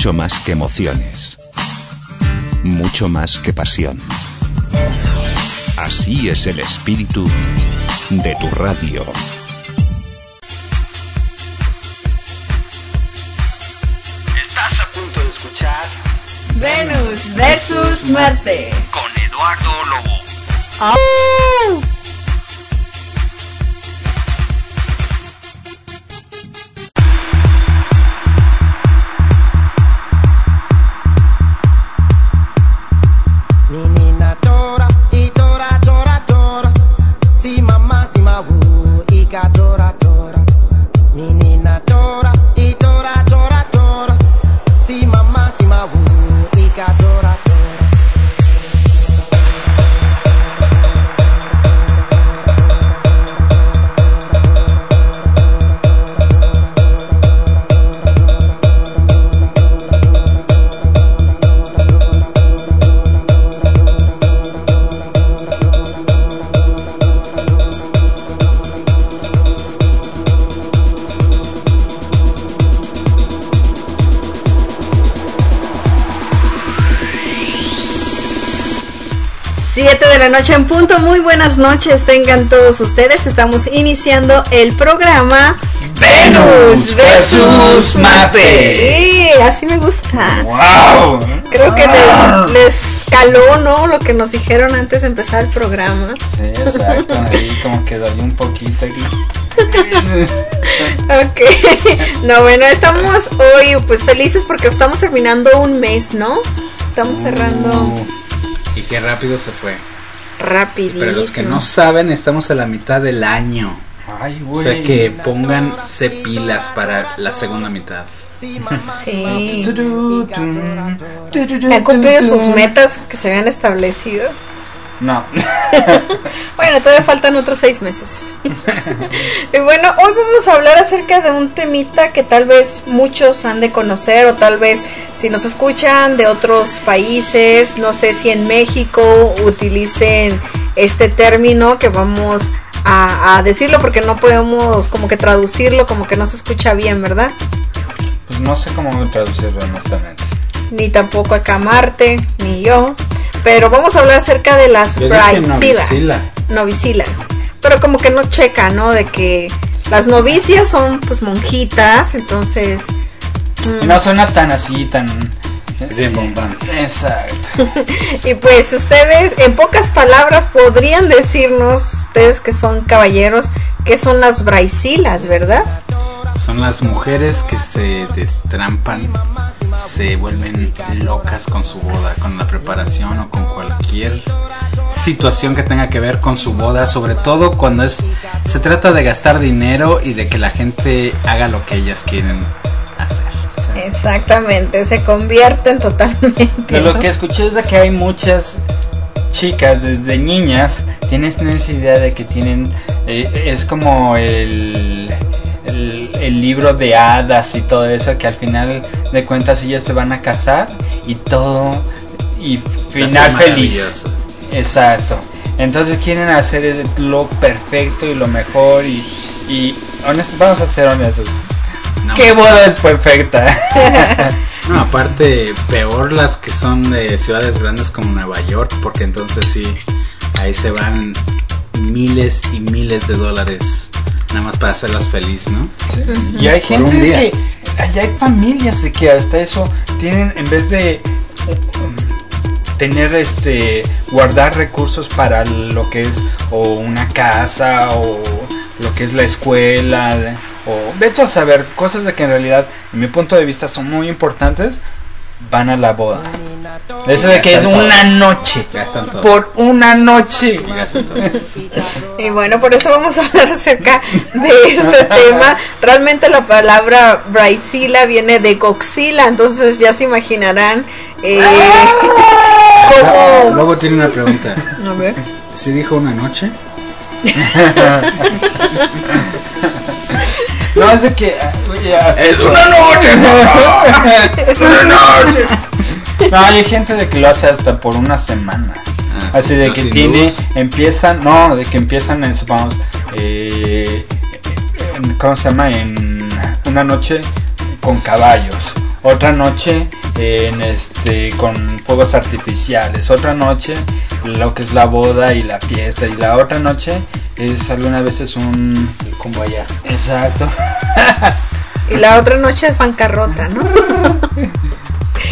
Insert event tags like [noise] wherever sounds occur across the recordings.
mucho más que emociones, mucho más que pasión. Así es el espíritu de tu radio. Estás a punto de escuchar Venus versus Marte. con Eduardo Lobo. Menina noche en punto. Muy buenas noches, tengan todos ustedes. Estamos iniciando el programa Venus versus Marte. Sí, así me gusta. ¡Wow! Creo que les, les caló, ¿no? Lo que nos dijeron antes de empezar el programa. Sí, exacto. Ahí como que dolió un poquito aquí. [laughs] Ok. No, bueno, estamos hoy pues felices porque estamos terminando un mes, ¿no? Estamos cerrando Uh, Y qué rápido se fue. Rapidísimo. Para los que no saben, estamos a la mitad del año. Ay, O güey. sea que pónganse pilas para la segunda mitad. Sí. ¿Me ¿Han cumplido sus metas que se habían establecido? No. [laughs] Bueno, todavía faltan otros seis meses. [laughs] y bueno, hoy vamos a hablar acerca de un temita que tal vez muchos han de conocer o tal vez si nos escuchan de otros países, no sé si en México utilicen este término que vamos a, a decirlo porque no podemos como que traducirlo, como que no se escucha bien, ¿verdad? Pues no sé cómo traducirlo honestamente. Ni tampoco acá Marte, ni yo. Pero vamos a hablar acerca de las braisilas. novicila. novicilas. Pero como que no checa, ¿no? De que las novicias son pues monjitas, entonces... Y no suena tan así, tan. Rimbombante. Exacto. [laughs] Y pues ustedes, en pocas palabras, podrían decirnos, ustedes que son caballeros, que son las braisilas, ¿verdad? Son las mujeres que se destrampan, se vuelven locas con su boda, con la preparación o con cualquier situación que tenga que ver con su boda, sobre todo cuando es se trata de gastar dinero y de que la gente haga lo que ellas quieren hacer. Exactamente, se convierten totalmente. De lo que escuché es de que hay muchas chicas desde niñas tienen esa idea de que tienen eh, es como el, el el libro de hadas y todo eso que al final de cuentas ellas se van a casar y todo y final feliz. exacto. Entonces quieren hacer lo perfecto y lo mejor y, y honest- vamos a ser honestos. No, qué boda es perfecta. [laughs] No, aparte peor las que son de ciudades grandes como Nueva York, porque entonces sí ahí se van miles y miles de dólares nada más para hacerlas feliz, ¿no? Y hay gente que. Hay, hay familias de que hasta eso tienen, en vez de um, tener este. guardar recursos para lo que es o una casa o lo que es la escuela. de- o de hecho a saber cosas de que en realidad, en mi punto de vista, son muy importantes. Van a la boda. Eso de que es todo. una noche. Gastan todo. Por una noche. Y gastan todo. Y bueno, por eso vamos a hablar acerca de este [laughs] tema. Realmente la palabra braisila viene de coxila, entonces ya se imaginarán eh, cómo... Luego tiene una pregunta. [laughs] A ver. ¿Sí dijo una noche? [laughs] No, es de que. ah, oye, ¡Es una noche! ¡Una noche! No, hay gente de que lo hace hasta por una semana. Ah, Así sí, de que tiene, empiezan, no, de que empiezan en, supongamos, eh, en- ¿cómo se llama? En una noche con caballos. otra noche en este con fuegos artificiales, otra noche lo que es la boda y la fiesta y la otra noche es algunas veces un Como allá. exacto. [laughs] Y la otra noche es bancarrota, ¿no? [laughs]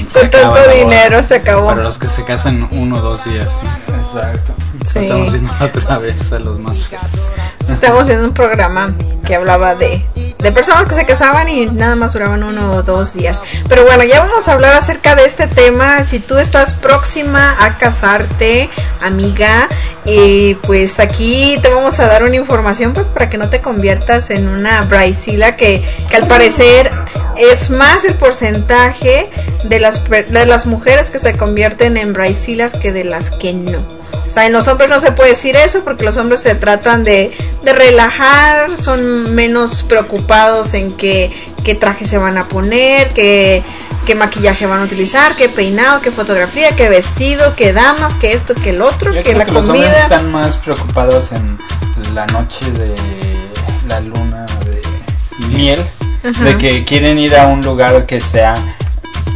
Se Con tanto dinero se acabó. Para los que se casan uno o dos días. ¿no? Exacto. Sí. Estamos viendo [laughs] otra vez a los más felices. Estamos viendo un programa que hablaba de, de personas que se casaban y nada más duraban uno o dos días. Pero bueno, ya vamos a hablar acerca de este tema. Si tú estás próxima a casarte, amiga, y pues aquí te vamos a dar una información pues para que no te conviertas en una Bridezilla que, que al parecer es más el porcentaje de las, de las mujeres que se convierten en Bridezillas que de las que no. O sea, en los hombres no se puede decir eso porque los hombres se tratan de, de relajar, son menos preocupados en qué, qué traje se van a poner, qué, qué maquillaje van a utilizar, qué peinado, qué fotografía, qué vestido, qué damas, qué esto, qué el otro, Yo qué creo la que los hombres comida. están más preocupados en la noche de la luna de miel, Ajá. de que quieren ir a un lugar que sea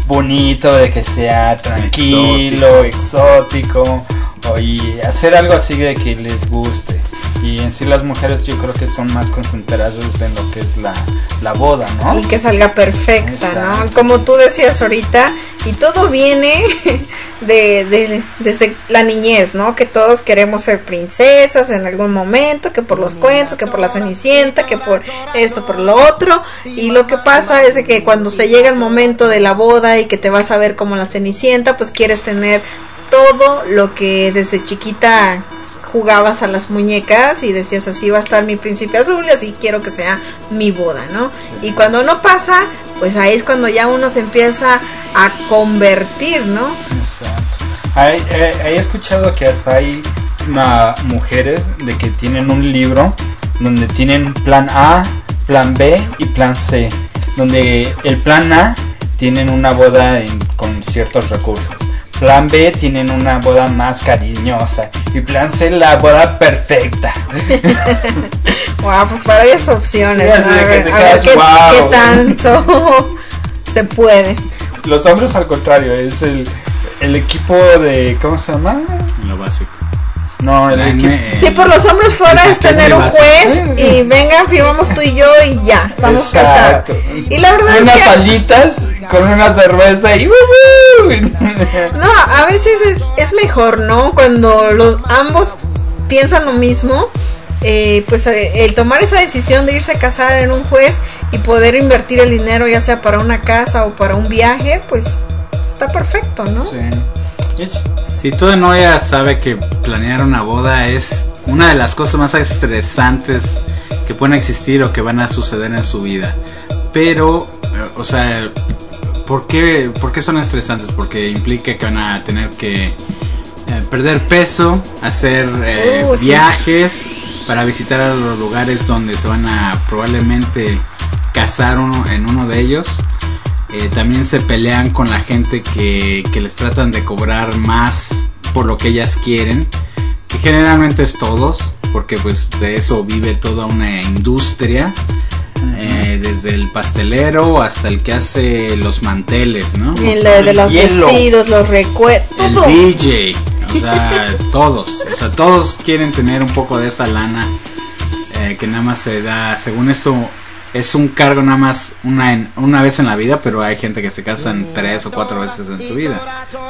bonito, de que sea tranquilo, exótico, o y hacer algo así de que les guste. Y en sí las mujeres yo creo que son más concentradas en lo que es la, la boda, ¿no? Y que salga perfecta, ¿no? Como tú decías ahorita, y todo viene [laughs] de, de- desde la niñez, ¿no? Que todos queremos ser princesas en algún momento, que por los cuentos, que por la cenicienta, que por esto, por lo otro. Y lo que pasa es que cuando se llega el momento de la boda y que te vas a ver como la cenicienta, pues quieres tener todo lo que desde chiquita jugabas a las muñecas y decías así va a estar mi príncipe azul y así quiero que sea mi boda, ¿no? Y cuando no pasa, pues ahí es cuando ya uno se empieza a convertir, ¿no? Exacto. Hay- eh, he escuchado que hasta hay ma- mujeres de que tienen un libro donde tienen plan A, plan B y plan C. Donde el plan A tienen una boda en- con ciertos recursos. Plan B tienen una boda más cariñosa. Y plan C la boda perfecta. [laughs] Wow, pues varias opciones, Sí, ¿no? así A ver, te a ver quedas, qué, "Wow". qué tanto [laughs] se puede. Los hombres al contrario, es el, el equipo de... ¿Cómo se llama? Lo básico. No, el equipo... Si por los hombres fuera es tener un juez y venga, firmamos tú y yo y ya, vamos casados. Exacto. Y la verdad es unas que alitas con una cerveza y No, a veces es, es mejor, ¿no? Cuando los ambos piensan lo mismo, eh, pues eh, el tomar esa decisión de irse a casar en un juez y poder invertir el dinero ya sea para una casa o para un viaje, pues está perfecto, ¿no? Sí. Si toda novia sabe que planear una boda es una de las cosas más estresantes que pueden existir o que van a suceder en su vida. Pero, eh, o sea, ¿por qué, por qué son estresantes? Porque implica que van a tener que eh, perder peso, hacer eh, Uh, sí. viajes para visitar a los lugares donde se van a probablemente casar uno, en uno de ellos. Eh, también se pelean con la gente que, que les tratan de cobrar más por lo que ellas quieren, que generalmente es todos, porque pues de eso vive toda una industria, eh, desde el pastelero hasta el que hace los manteles, ¿no? Y el de, de los hielo. vestidos, los recuerdos, El. DJ, o sea, [laughs] todos, o sea, todos quieren tener un poco de esa lana eh, que nada más se da, según esto, es un cargo nada más una, en- una vez en la vida, pero hay gente que se casan tres o cuatro veces en su vida.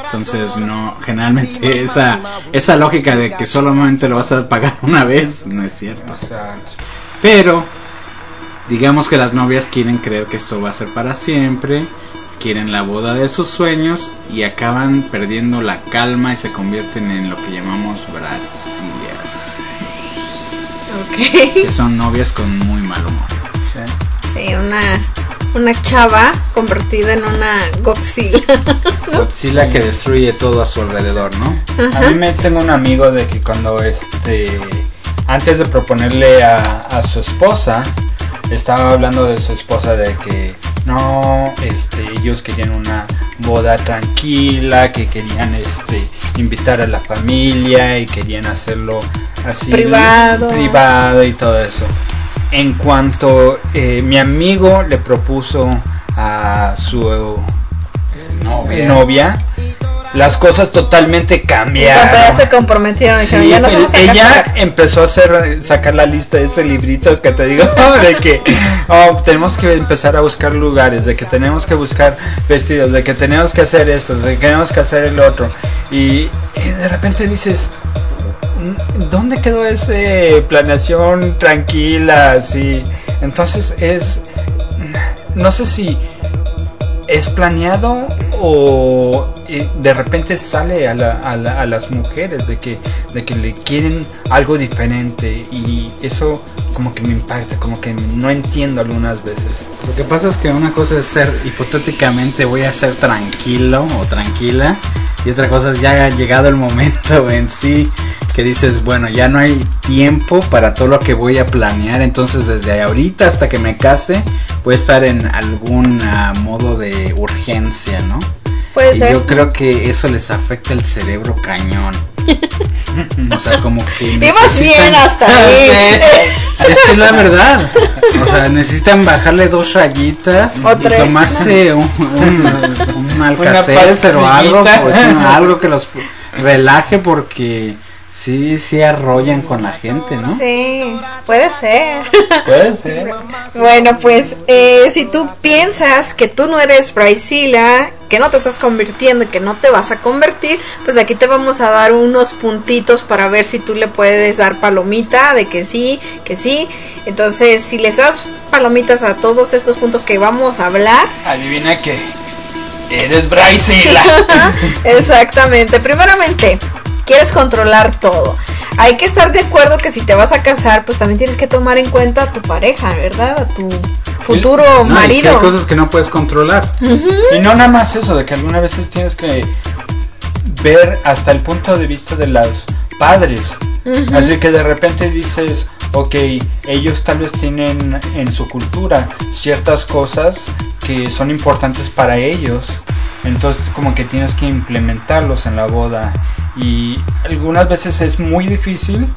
Entonces, no, generalmente esa, esa lógica de que solamente lo vas a pagar una vez, no es cierto. Pero digamos que las novias quieren creer que esto va a ser para siempre, quieren la boda de sus sueños y acaban perdiendo la calma y se convierten en lo que llamamos brasileras, Ok. que son novias con muy mal humor. Sí. Una, una chava convertida en una Godzilla. [laughs] Godzilla que destruye todo a su alrededor, ¿no? A mí me tengo un amigo de que cuando este antes de proponerle a, a su esposa estaba hablando de su esposa de que no este ellos querían una boda tranquila que querían este invitar a la familia y querían hacerlo así Privado. privado y todo eso en cuanto eh, mi amigo le propuso a su Novia. novia, las cosas totalmente cambiaron. Cuando ya se comprometieron, dijeron, Sí, ya nos el- vamos a ella casar. empezó a hacer sacar la lista de ese librito que te digo [laughs] de que oh, tenemos que empezar a buscar lugares, de que tenemos que buscar vestidos, de que tenemos que hacer esto, de que tenemos que hacer el otro y, y de repente dices "Mm, ¿dónde quedó ese planeación tranquila así? Entonces es no sé si es planeado o de repente sale a, la- a la- a las mujeres de que, de le quieren algo diferente y eso como que me impacta, como que no entiendo algunas veces. Lo que pasa es que una cosa es ser hipotéticamente voy a ser tranquilo o tranquila y otra cosa es ya ha llegado el momento [laughs] en sí que dices, bueno, ya no hay tiempo para todo lo que voy a planear, entonces desde ahorita hasta que me case voy a estar en algún modo de urgencia, ¿no? Puede y ser. yo creo que eso les afecta el cerebro cañón. [laughs] o sea, como que necesitan- bien hasta ahí. [laughs] es que es la verdad. O sea, necesitan bajarle dos rayitas O y tres. tomarse un, un, un Alka-Seltzer o algo, pues, [laughs] algo que los relaje porque sí, sí arrollan con la gente, ¿no? Sí, puede ser. Puede ser. [laughs] Bueno, pues eh, si tú piensas que tú no eres Brycila, que no te estás convirtiendo y que no te vas a convertir, pues aquí te vamos a dar unos puntitos para ver si tú le puedes dar palomita de que sí, que sí. Entonces, si les das palomitas a todos estos puntos que vamos a hablar, Adivina que eres Brycila. [laughs] Exactamente. Primeramente, quieres controlar todo. Hay que estar de acuerdo que si te vas a casar, pues también tienes que tomar en cuenta a tu pareja, ¿verdad? A tu futuro No, y que marido. hay cosas que no puedes controlar. Y no nada más eso, de que algunas veces tienes que ver hasta el punto de vista de los padres. Así que de repente dices, ok, ellos tal vez tienen en su cultura ciertas cosas que son importantes para ellos. Entonces como que tienes que implementarlos en la boda. Y algunas veces es muy difícil,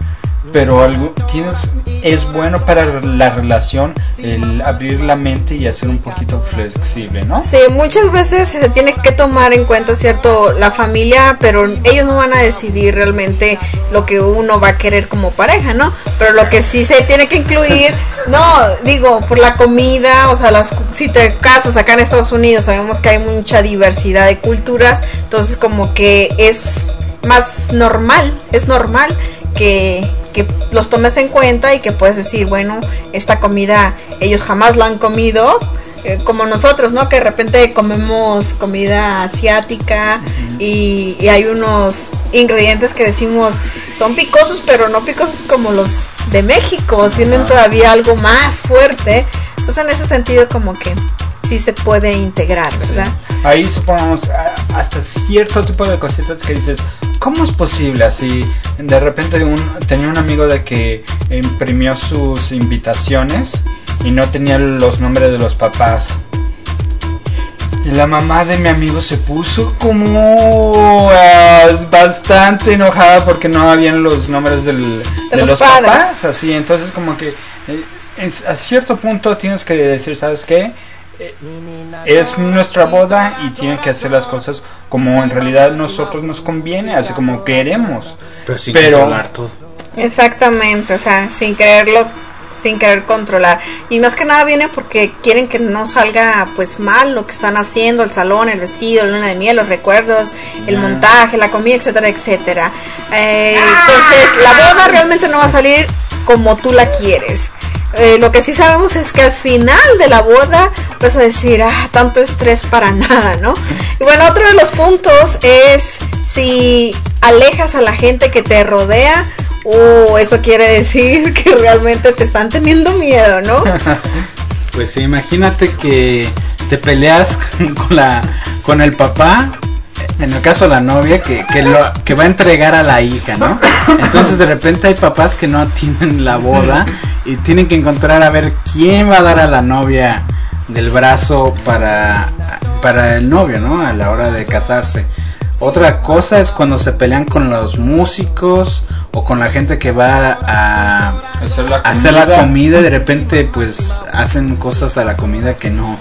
pero algo, tienes, es bueno para la relación el abrir la mente y hacer un poquito flexible, ¿no? Sí, muchas veces se tiene que tomar en cuenta, ¿cierto? La familia, pero ellos no van a decidir realmente lo que uno va a querer como pareja, ¿no? Pero lo que sí se tiene que incluir, [laughs] no, digo, por la comida, o sea, las, si te casas acá en Estados Unidos, sabemos que hay mucha diversidad de culturas, entonces como que es más normal, es normal que, que los tomes en cuenta y que puedes decir, bueno, esta comida ellos jamás la han comido, eh, como nosotros, ¿no? Que de repente comemos comida asiática y, y hay unos ingredientes que decimos son picosos, pero no picosos como los de México, tienen todavía algo más fuerte. Entonces en ese sentido como que sí se puede integrar, ¿verdad? Ahí supongamos hasta cierto tipo de cositas que dices, ¿cómo es posible así? De repente un, tenía un amigo de que imprimió sus invitaciones y no tenía los nombres de los papás. Y la mamá de mi amigo se puso como ah, bastante enojada porque no habían los nombres del- de, los los, padres. papás. Así, entonces como que eh, a cierto punto tienes que decir, ¿sabes qué? Es nuestra boda y tienen que hacer las cosas como en realidad nosotros nos conviene, así como queremos. Pero sin Pero- controlar todo. Exactamente, o sea, sin quererlo, sin querer controlar. Y más que nada viene porque quieren que no salga pues mal lo que están haciendo, el salón, el vestido, la luna de miel, los recuerdos, el montaje, la comida, etcétera, etcétera. Eh, entonces, la boda realmente no va a salir como tú la quieres. Eh, lo que sí sabemos es que al final de la boda vas a decir, ah, tanto estrés para [laughs] nada, ¿no? Y bueno, otro de los puntos es si alejas a la gente que te rodea, o eso quiere decir [laughs] que realmente te están teniendo miedo, ¿no? [laughs] Pues imagínate que te peleas con la con el papá, en el caso de la novia, que, que, lo, que va a entregar a la hija, ¿no? Entonces de repente hay papás que no tienen la boda y tienen que encontrar a ver quién va a dar a la novia del brazo para, para el novio, ¿no? A la hora de casarse. Otra cosa es cuando se pelean con los músicos o con la gente que va a Hacer la hacer la comida. y de repente pues hacen cosas a la comida que no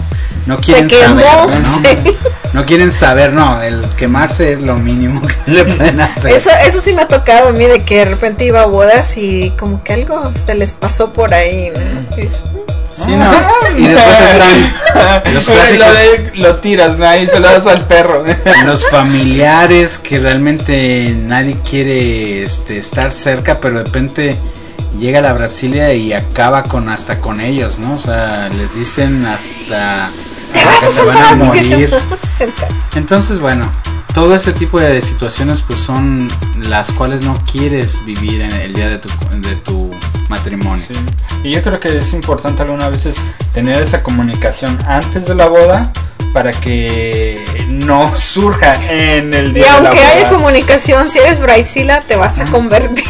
no quieren quemó, saber, ¿no? [laughs] sí. No quieren saber, no, el quemarse es lo mínimo que le pueden hacer. Eso, eso sí me ha tocado a mí de que de repente iba a bodas y como que algo se les pasó por ahí. dices, Sí, no. Y después están [laughs] los Lo, clásicos de- lo tiras, ¿no? Y se lo das al perro. [laughs] los familiares que realmente nadie quiere este, estar cerca, pero de repente llega a la Brasilia y acaba con hasta con ellos, ¿no? O sea, les dicen hasta Te vas que a se van a morir. Entonces, bueno, todo ese tipo de situaciones pues son las cuales no quieres vivir en el día de tu, de tu matrimonio. Y yo creo que es importante algunas veces tener esa comunicación antes de la boda para que no [laughs] surja en el Y día de la aunque haya comunicación, si eres Braisila te vas a convertir.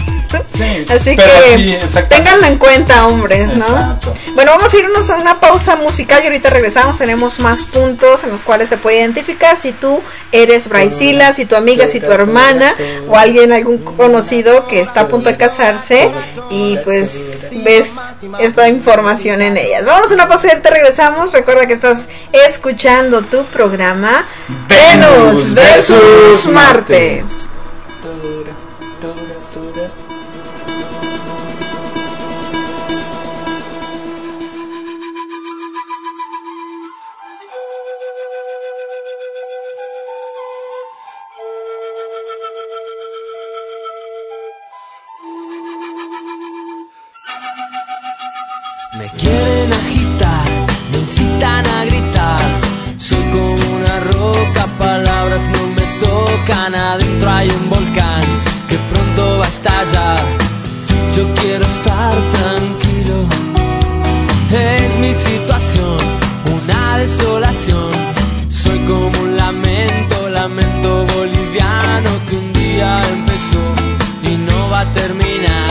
Sí, [laughs] Así que sí, ténganlo en cuenta, hombres, ¿no? Exacto. Bueno, vamos a irnos a una pausa musical y ahorita regresamos. Tenemos más puntos en los cuales se puede identificar si tú eres Braisila, si tu amiga, si tu hermana o alguien, algún conocido que está a punto de casarse y pues ves esta información en ellas. Vamos a una pausa y ahorita regresamos. Recuerda que estás escuchando tu programa Venus versus Marte. Me quieren agitar, me incitan a gritar. No me tocan. Adentro hay un volcán que pronto va a estallar. Yo quiero estar tranquilo. Es mi situación, una desolación. Soy como un lamento, lamento boliviano que un día empezó y no va a terminar.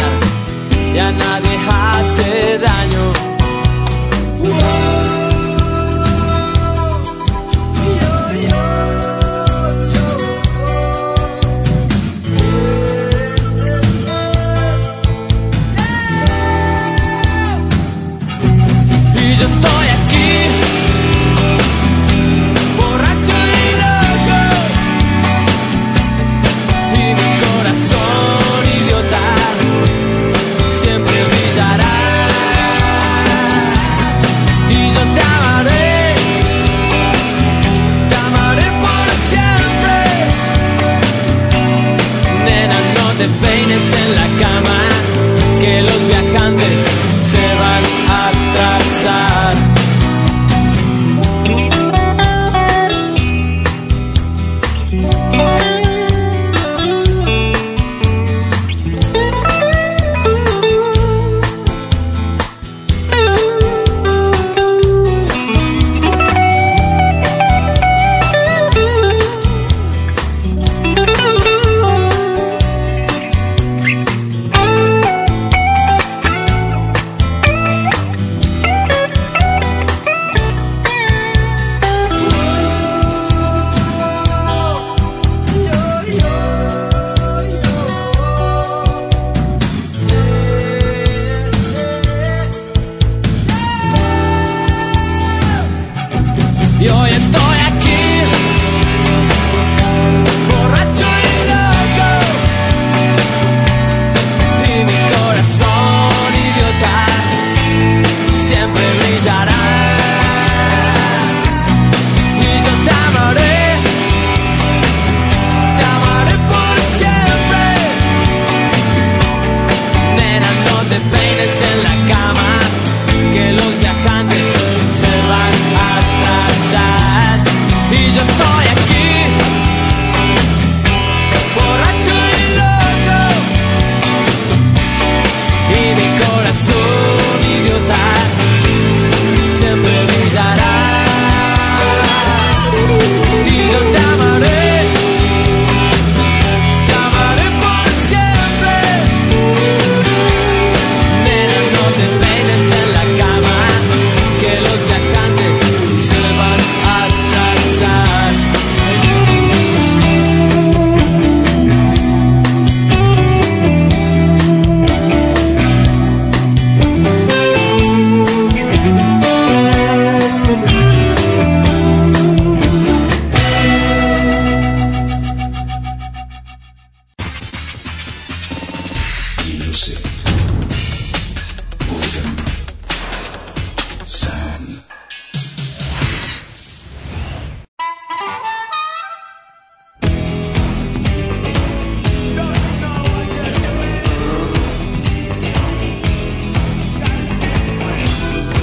Ya nadie hace daño.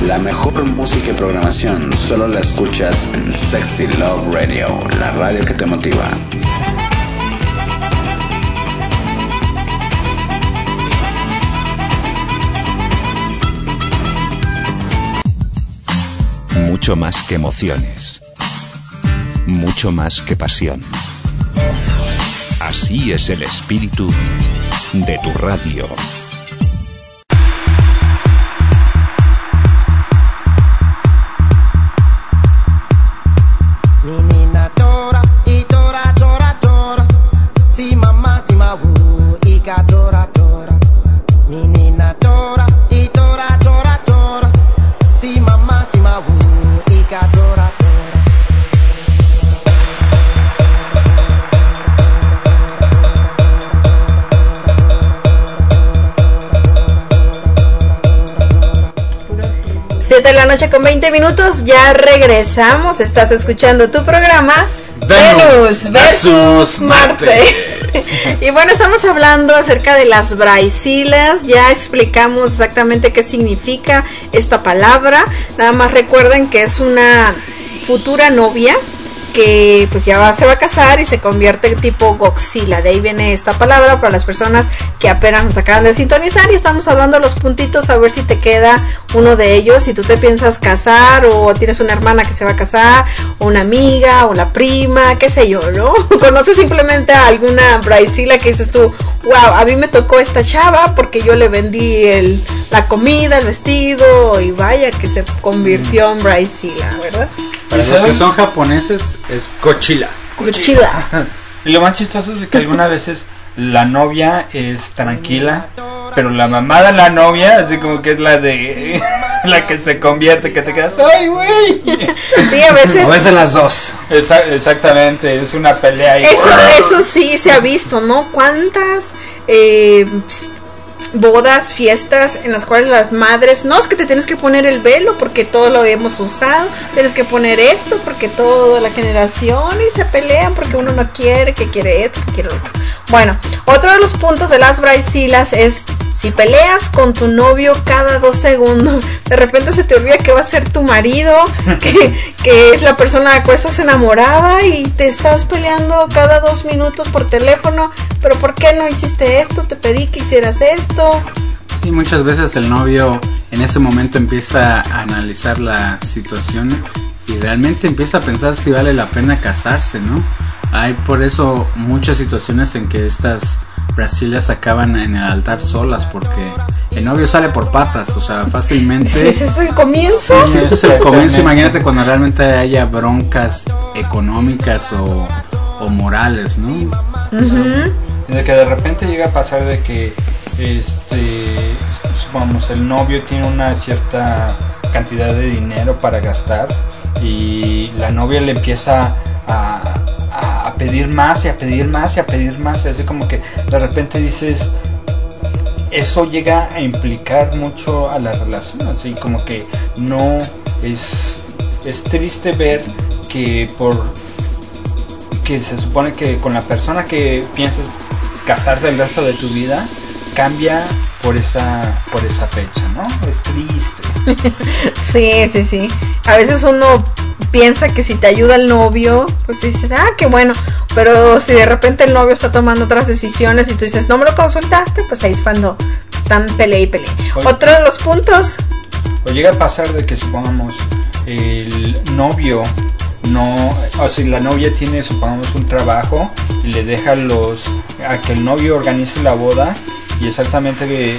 La mejor música y programación solo la escuchas en Sexy Love Radio, la radio que te motiva. Mucho más que emociones. Mucho más que pasión. Así es el espíritu de tu radio. Noche con 20 minutos, ya regresamos. Estás escuchando tu programa Venus versus versus Marte. Marte. [laughs] y bueno, estamos hablando acerca de las braisilas. Ya explicamos exactamente qué significa esta palabra. Nada más recuerden que es una futura novia que pues ya va- se va a casar y se convierte en tipo Godzilla. De ahí viene esta palabra para las personas que apenas nos acaban de sintonizar y estamos hablando de los puntitos a ver si te queda uno de ellos. Si tú te piensas casar o tienes una hermana que se va a casar o una amiga o la prima, qué sé yo, ¿no? [laughs] Conoces simplemente a alguna Braisila que dices tú, wow, a mí me tocó esta chava porque yo le vendí el, la comida, el vestido y vaya que se convirtió en Braisila, ¿verdad? Para los que son japoneses es cochila. Chida. Y lo más chistoso es que algunas veces la novia es tranquila, pero la mamá de la novia, así como que es la de [laughs] la que se convierte, que te quedas, ¡ay, güey! Sí, a veces O es de las dos. Esa- exactamente, es una pelea ahí. Eso, eso sí se ha visto, ¿no? ¿Cuántas eh, bodas, fiestas en las cuales las madres, no es que te tienes que poner el velo porque todo lo hemos usado, tienes que poner esto porque toda la generación y se pelean porque uno no quiere, que quiere esto, que quiere lo otro. Bueno, otro de los puntos de las braisilas es si peleas con tu novio cada dos segundos, de repente se te olvida que va a ser tu marido, [laughs] que, que es la persona de la cual estás enamorada y te estás peleando cada dos minutos por teléfono, pero ¿por qué no hiciste esto? Te pedí que hicieras esto. Sí, muchas veces el novio en ese momento empieza a analizar la situación y realmente empieza a pensar si vale la pena casarse, ¿no? Hay por eso muchas situaciones en que estas brasilas acaban en el altar solas porque el novio sale por patas, o sea, fácilmente... ¿Ese es el comienzo? Sí, ese es el comienzo. Imagínate cuando realmente haya broncas económicas o, o morales, ¿no? Ujú. De que de repente llega a pasar de que, este, supongamos, el novio tiene una cierta cantidad de dinero para gastar y la novia le empieza a pedir más y a pedir más y a pedir más. y Así como que de repente dices, eso llega a implicar mucho a la relación, así como que no es, es triste ver que por que se supone que con la persona que piensas casarte el resto de tu vida cambia por esa por esa fecha, ¿no? Es triste. [laughs] Sí, sí, sí. A veces uno piensa que si te ayuda el novio, pues dices, ah, qué bueno. Pero si de repente el novio está tomando otras decisiones y tú dices, no me lo consultaste, pues ahí es cuando están pelea y pelea. Oye. Otro de los puntos, O llega a pasar de que supongamos el novio no, o si la novia tiene supongamos un trabajo y le deja los a que el novio organice la boda y exactamente que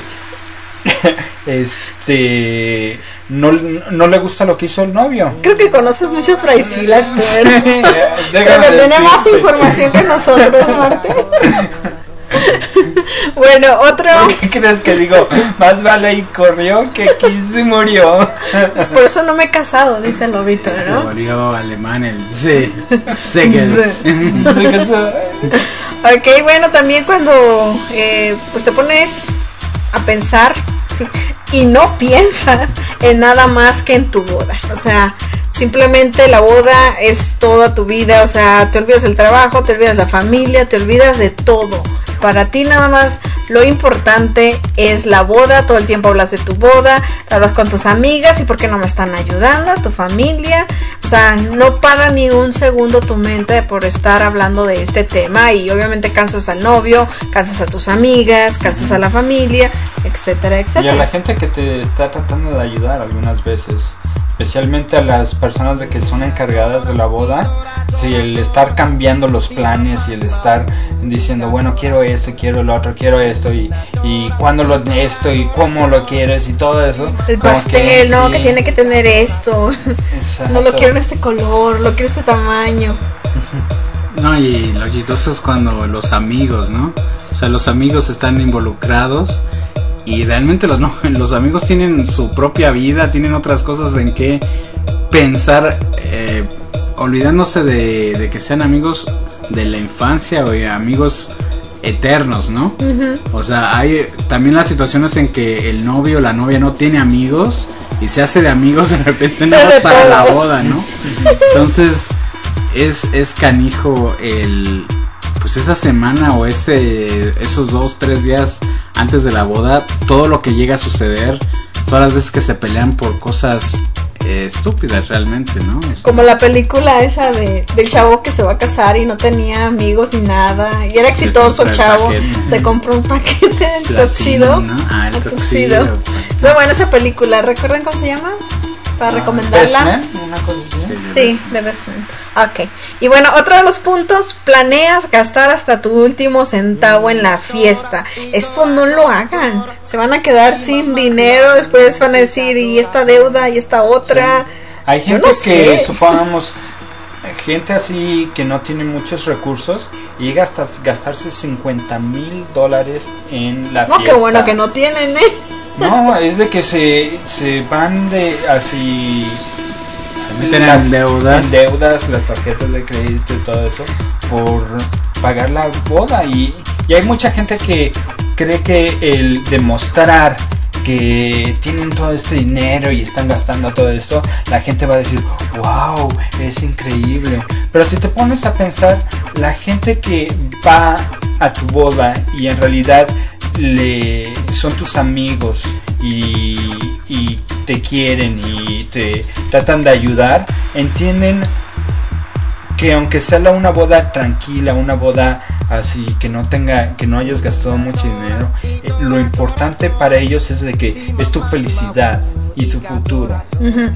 [laughs] este no, no le gusta lo que hizo el novio. creo que conoces muchas braisilas, tú, ¿verdad? [laughs] Creo que tiene más información que nosotros, Marte. [laughs] [laughs] bueno, otro, ¿Qué crees que digo? Más vale y corrió que aquí se murió. pues por eso no me he casado, dice el lobito, Se ¿no? volvió alemán el sí. [laughs] [laughs] Se casó. Ok, bueno, también cuando eh, pues te pones a pensar y no piensas en nada más que en tu boda. O sea, Simplemente la boda es toda tu vida, o sea, te olvidas del trabajo, te olvidas la familia, te olvidas de todo. Para ti nada más lo importante es la boda, todo el tiempo hablas de tu boda, hablas con tus amigas y por qué no me están ayudando, tu familia. O sea, no para ni un segundo tu mente por estar hablando de este tema y obviamente cansas al novio, cansas a tus amigas, cansas a la familia, etcétera, Y a etcétera. la gente que te está tratando de ayudar algunas veces, especialmente a las personas de que son encargadas de la boda, si el estar cambiando los planes y el estar diciendo, bueno, quiero esto, quiero lo otro, quiero esto y, y cuándo lo esto y cómo lo quieres y todo eso. El pastel, ¿no? sí, Que tiene que tener esto. exacto. No lo quiero en este color, lo quiero este tamaño. [laughs] No, y lo chistoso es cuando los amigos, ¿no? O sea, los amigos están involucrados y realmente los, no, [laughs] los amigos tienen su propia vida, tienen otras cosas en que pensar, eh, olvidándose de, de que sean amigos de la infancia o amigos eternos, ¿no? O sea, hay también las situaciones en que el novio o la novia no tiene amigos y se hace de amigos de repente nada más para la boda, ¿no? [laughs] Entonces, es, es canijo el pues esa semana o ese esos dos tres días antes de la boda todo lo que llega a suceder todas las veces que se pelean por cosas eh, estúpidas realmente no O sea, Como la película esa de, del chavo que se va a casar y no tenía amigos ni nada. Y era exitoso el chavo. paquete. Se compró un paquete del Platino, tuxido. ¿no? Ah, el tuxido. buena esa película. ¿Recuerdan cómo se llama? Para recomendarla. Bestman, una cosa así. Sí, de Bestman. Ok. Y bueno, otro de los puntos, planeas gastar hasta tu último centavo en la fiesta. Esto no lo hagan. Se van a quedar sin dinero, después van a decir, y esta deuda, y esta otra. Hay Yo gente no que, sé. supongamos, gente así que no tiene muchos recursos y hasta gastarse 50 mil dólares en la No, fiesta. qué bueno que no tienen, ¿eh? No, es de que se, se van de así. Se meten en deudas. en deudas, las tarjetas de crédito y todo eso, por pagar la boda. Y, y hay mucha gente que cree que el demostrar que tienen todo este dinero y están gastando todo esto, la gente va a decir, wow, es increíble. Pero si te pones a pensar, la gente que va a tu boda y en realidad le son tus amigos y, y te quieren y te tratan de ayudar, entienden que aunque sea una boda tranquila, una boda así que no tenga, que no hayas gastado mucho dinero, eh, lo importante para ellos es de que es tu felicidad y tu futuro.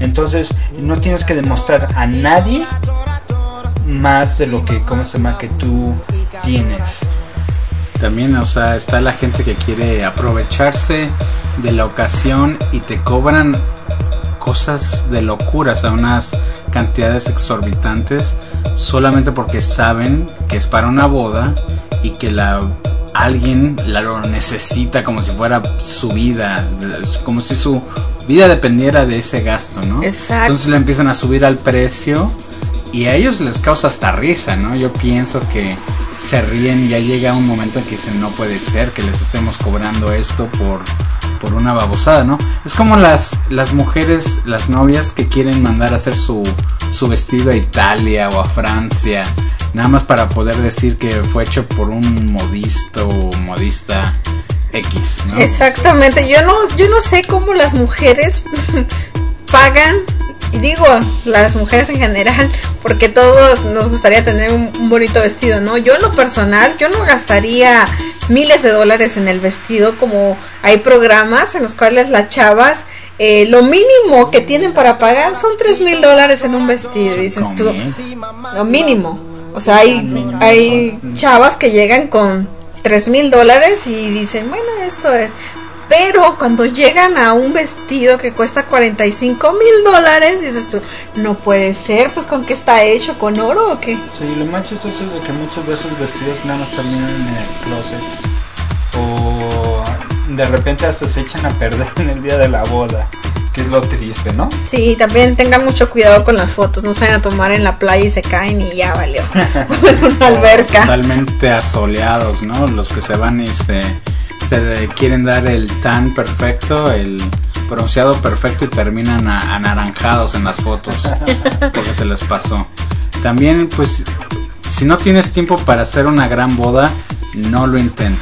Entonces no tienes que demostrar a nadie más de lo que, ¿cómo se llama? Que tú tienes. También, o sea, está la gente que quiere aprovecharse de la ocasión y te cobran cosas de locura, o sea, unas cantidades exorbitantes solamente porque saben que es para una boda y que la alguien la lo necesita como si fuera su vida, como si su vida dependiera de ese gasto, ¿no? Exacto. Entonces le empiezan a subir al precio y a ellos les causa hasta risa, ¿no? Yo pienso que se ríen ya llega un momento en que dicen no puede ser que les estemos cobrando esto por, por una babosada, ¿no? Es como las, las mujeres, las novias que quieren mandar a hacer su, su vestido a Italia o a Francia, nada más para poder decir que fue hecho por un modisto o modista X, ¿no? Exactamente, yo no, yo no sé cómo las mujeres [laughs] pagan, y digo las mujeres en general, porque todos nos gustaría tener un, bonito vestido, ¿no? Yo en lo personal, yo no gastaría miles de dólares en el vestido, como hay programas en los cuales las chavas, eh, lo mínimo que tienen para pagar son tres mil dólares en un vestido, dices tú, lo mínimo. O sea, hay, hay chavas que llegan con tres mil dólares y dicen, bueno, esto es. Pero cuando llegan a un vestido que cuesta 45 mil dólares, dices tú, no puede ser, pues con qué está hecho, con oro o qué. Sí, lo más chistoso es de que muchos de esos vestidos nada más terminan en el closet. O de repente hasta se echan a perder en el día de la boda. Que es lo triste, ¿no? Sí, también tengan mucho cuidado con las fotos, no se vayan a tomar en la playa y se caen y ya valió. [laughs] En una alberca. Totalmente asoleados, ¿no? Los que se van y se, se quieren dar el tan perfecto, el bronceado perfecto y terminan a- anaranjados en las fotos [laughs] porque se les pasó. También, pues, si no tienes tiempo para hacer una gran boda, no lo intentes.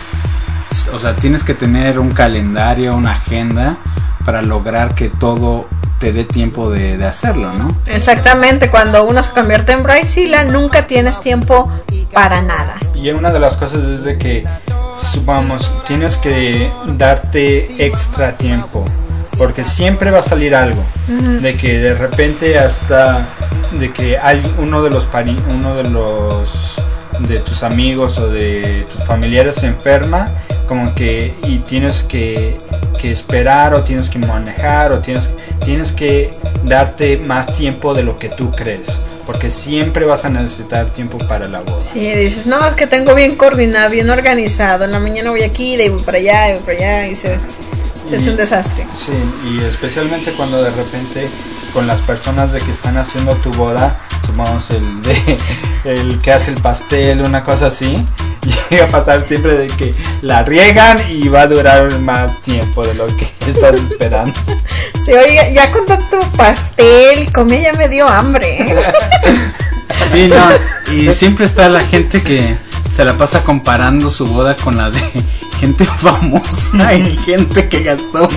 O sea, tienes que tener un calendario, una agenda para lograr que todo te dé tiempo de, de hacerlo, ¿no? Exactamente, cuando uno se convierte en Brycila, nunca tienes tiempo para nada. Y una de las cosas es de que, supongamos, tienes que darte extra tiempo. Porque siempre va a salir algo. De que de repente hasta de que hay uno de los pari- uno de los de tus amigos o de tus familiares se enferma, como que y tienes que, que esperar o tienes que manejar o tienes tienes que darte más tiempo de lo que tú crees, porque siempre vas a necesitar tiempo para la boda. Sí, dices, no, es que tengo bien coordinado, bien organizado. En la mañana voy aquí, de voy para allá, voy para allá, y se, es Y- un desastre. Sí, y especialmente cuando de repente con las personas de que están haciendo tu boda, tomamos el de [laughs] el que hace el pastel, una cosa así, [laughs] llega a pasar siempre de que la riegan y va a durar más tiempo de lo que [laughs] estás esperando. Sí, oiga, ya con tanto pastel, comí ya me dio hambre. ¿eh? Sí, no, y siempre está la gente que se la pasa comparando su boda con la de [laughs] gente famosa y gente que gastó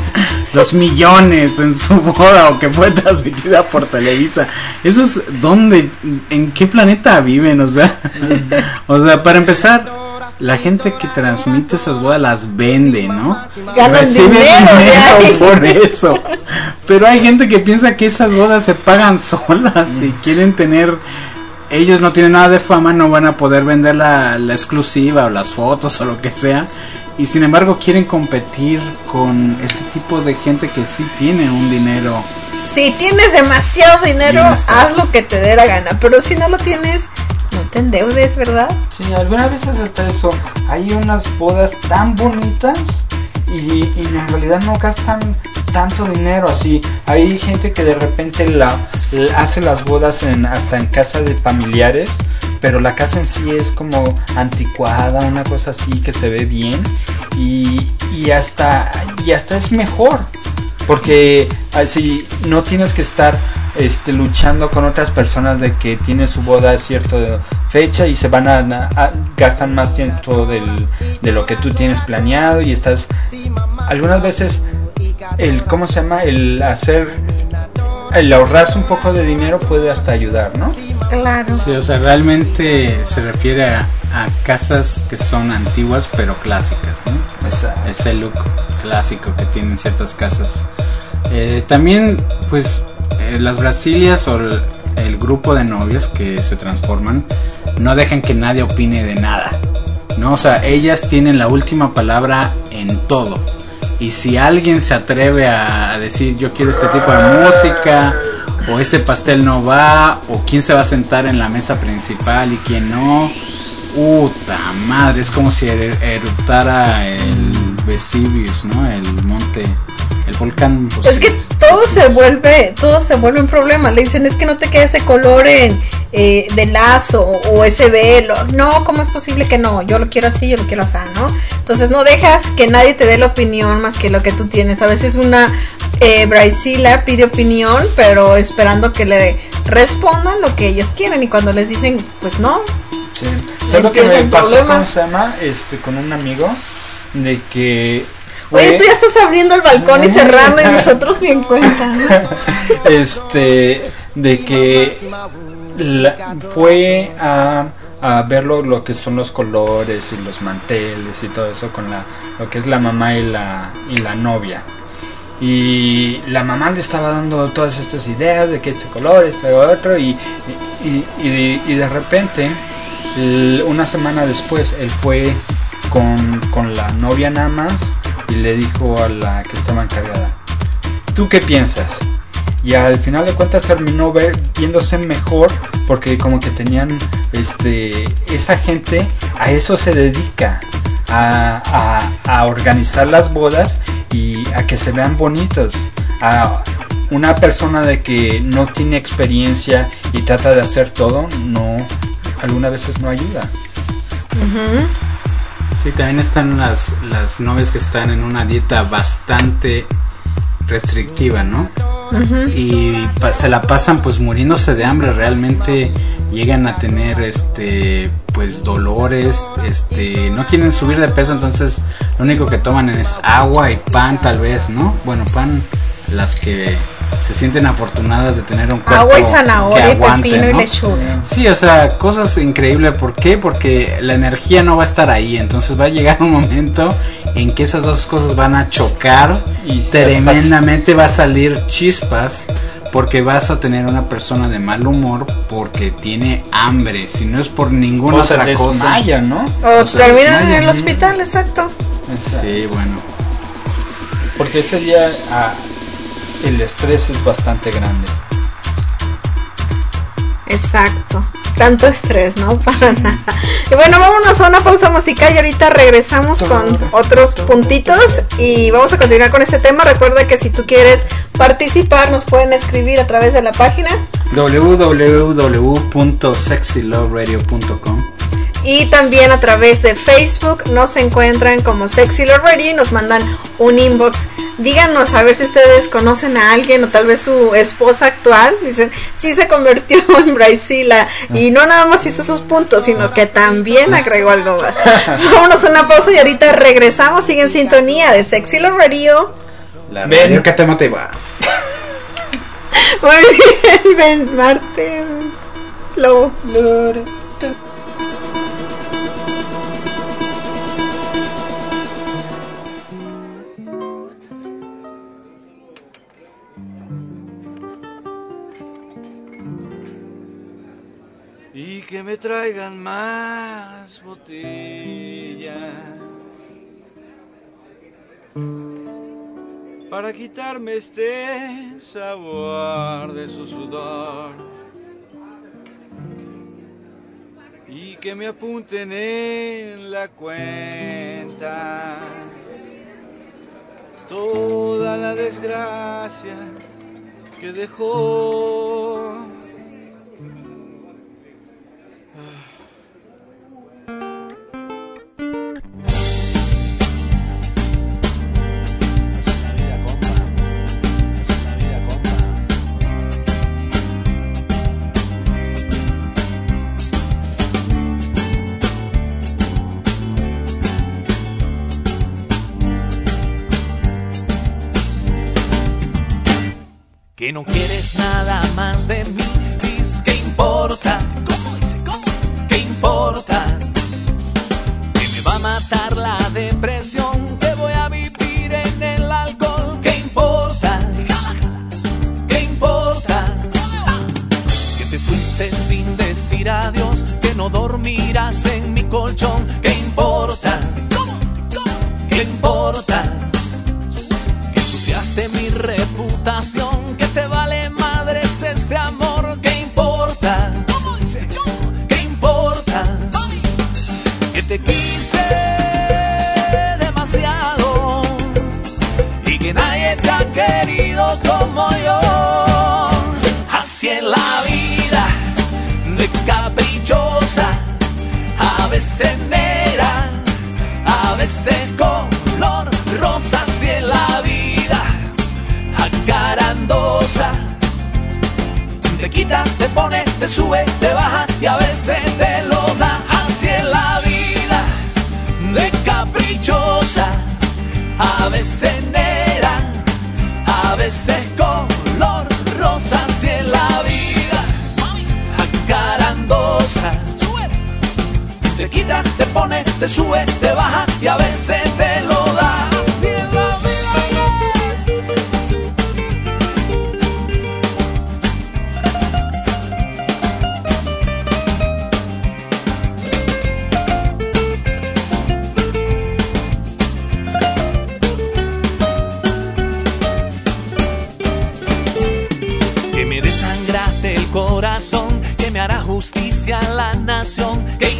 los millones en su boda o que fue transmitida por Televisa. Eso es donde, en qué planeta viven, o sea, [laughs] o sea, para empezar, la gente que transmite esas bodas las vende, ¿no? Ganan Recibe dinero [laughs] por eso. Pero hay gente que piensa que esas bodas se pagan solas y quieren tener ellos no tienen nada de fama, no van a poder vender la, la exclusiva o las fotos o lo que sea. Y sin embargo quieren competir con este tipo de gente que sí tiene un dinero. Si tienes demasiado dinero, haz lo que te dé la gana. Pero si no lo tienes, no te endeudes, ¿verdad? Sí, algunas veces hasta eso, hay unas bodas tan bonitas y, en realidad no gastan tanto dinero así. Hay gente que de repente la, la- hace las bodas en, hasta en casa de familiares, pero la casa en sí es como anticuada, una cosa así que se ve bien y, y hasta y hasta es mejor porque así no tienes que estar este, luchando con otras personas de que tiene su boda a cierta fecha y se van a, a- gastan más tiempo del- de lo que tú tienes planeado y estás algunas veces el cómo se llama el hacer el ahorrarse un poco de dinero puede hasta ayudar no Claro. Sí, o sea, realmente se refiere a, a casas que son antiguas pero clásicas, ese look clásico que tienen ciertas casas. Eh, también, pues, eh, las brasilias o el, grupo de novios que se transforman no dejan que nadie opine de nada, ¿no? O sea, ellas tienen la última palabra en todo. Y si alguien se atreve a, a decir yo quiero este tipo de música, o este pastel no va, o quién se va a sentar en la mesa principal y quién no, puta madre, es como si er- eruptara el Vesuvius, ¿no? El monte, el volcán. pues, Es que todo se vuelve, todo se vuelve un problema. Le dicen es que no te queda ese color en, eh, de lazo o ese velo. No, ¿cómo es posible que no? Yo lo quiero así, yo lo quiero así, ¿no? Entonces no dejas que nadie te dé la opinión más que lo que tú tienes. A veces una eh, pide opinión, pero esperando que le respondan lo que ellos quieren y cuando les dicen, pues no. Sí. ¿Sabes lo que me pasó problema. ¿cómo se llama? Este, con un amigo de que Oye, tú ya estás abriendo el balcón y cerrando y [laughs] nosotros ni en cuenta, ¿no? [laughs] este de que la- fue a, a ver lo, lo que son los colores y los manteles y todo eso con la lo que es la mamá y la y la novia y la mamá le estaba dando todas estas ideas de que este color este otro y y, y- y de repente una semana después él fue con, con la novia nada más y le dijo a la que estaba encargada ¿tú qué piensas? y al final de cuentas terminó ver, viéndose mejor porque como que tenían este esa gente a eso se dedica a, a- a organizar las bodas y a que se vean bonitos a una persona de que no tiene experiencia y trata de hacer todo no algunas veces no ayuda. Sí, también están las, las novias que están en una dieta bastante restrictiva, ¿no? Y pa- se la pasan pues muriéndose de hambre, realmente llegan a tener este pues dolores, este no quieren subir de peso, entonces lo único que toman es agua y pan tal vez, ¿no? Bueno, pan las que se sienten afortunadas de tener un cuerpo Agua y que zanahoria, y aguante, pepino y lechuga. Sí, o sea, cosas increíbles. ¿Por qué? Porque la energía no va a estar ahí. Entonces va a llegar un momento en que esas dos cosas van a chocar Y tremendamente. Va a salir chispas porque vas a tener una persona de mal humor porque tiene hambre. Si no es por ninguna O se otra cosa. desmaya, ¿no? O O se terminan en el hospital, exacto. Sí, bueno. Porque ese día ah, el estrés es bastante grande. Exacto. Tanto estrés, ¿no? [laughs] Para nada. Y bueno, vámonos a una pausa musical y ahorita regresamos con otros puntitos y vamos a continuar con este tema. Recuerda que si tú quieres participar, nos pueden escribir a través de la página www.sexyloveradio.com y también a través de Facebook nos encuentran como Sexy Lord Radio y nos mandan un inbox. Díganos a ver si ustedes conocen a alguien o tal vez su esposa actual. Dicen, sí se convirtió [laughs] en Brazila y no nada más hizo sus puntos, sino que también agregó algo más. [laughs] Vámonos a una pausa y ahorita regresamos. Sigue en sintonía de Sexy Lord Radio. La Ven. radio que te motiva. [laughs] Muy bien, ven, Marte. Lo. y que me traigan más botellas para quitarme este sabor de su sudor y que me apunten en la cuenta toda la desgracia que dejó. Que no quieres nada más de mí. Te sube, te baja y a veces te lo da. Así es la vida de caprichosa, a veces negra, a veces color rosa. Así es la vida acarandosa. Te quita, te pone, te sube, te baja y a veces te lo da. La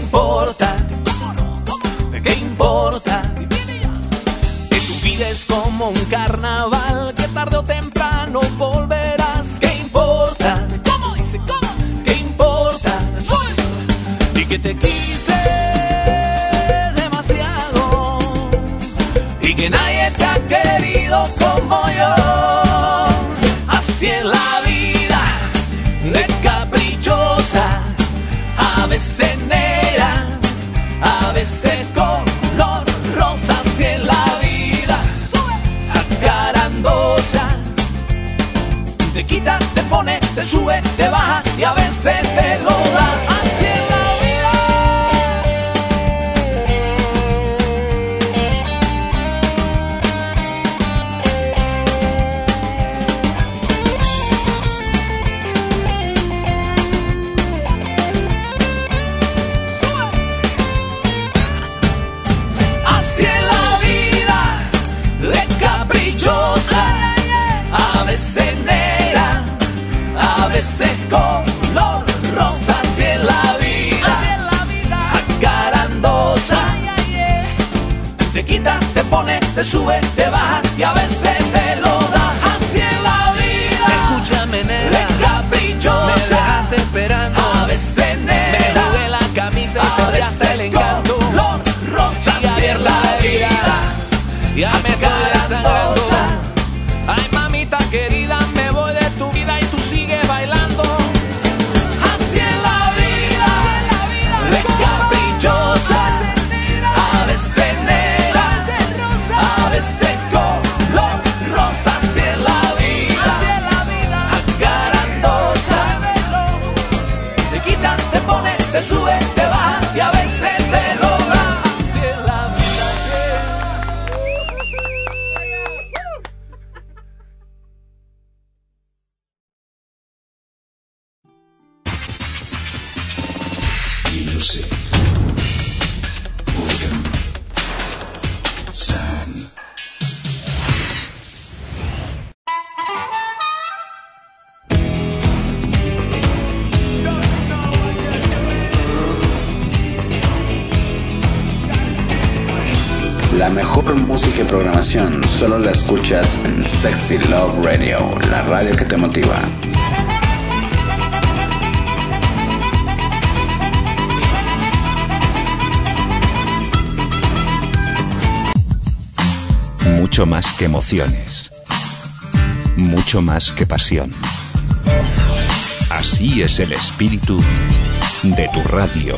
a veces color rosa. Así es la vida, acarandosa, te quita, te pone, te sube, te baja y a veces te lo da. Así es la vida, escúchame negra, de caprichosa, me dejaste esperando, a veces me jugué la camisa y perdiste el encanto. Color rosa, así es la vida, ya me Sexy Love Radio, la radio que te motiva. Mucho más que emociones. Mucho más que pasión. Así es el espíritu de tu radio.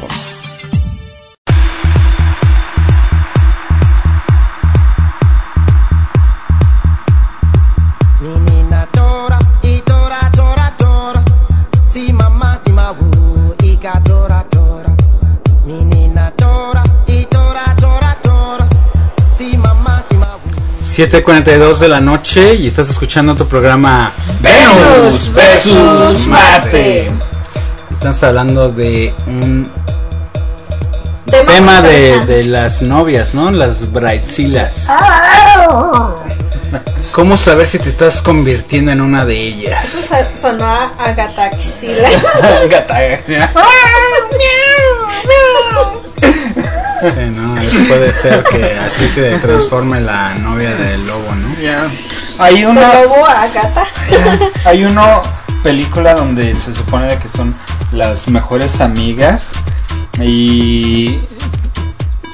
7.42 de la noche y estás escuchando tu programa Venus versus Marte. Estamos hablando de un Tema de, de las novias, ¿no? Las braisilas. ¿Cómo saber si te estás convirtiendo en una de ellas? Eso sonó a Agataxila. [laughs] Sí, ¿no? Eso puede ser que [laughs] así se transforme la novia del lobo, ¿no? Hay De una, lobo a gata. hay una película donde se supone que son las mejores amigas y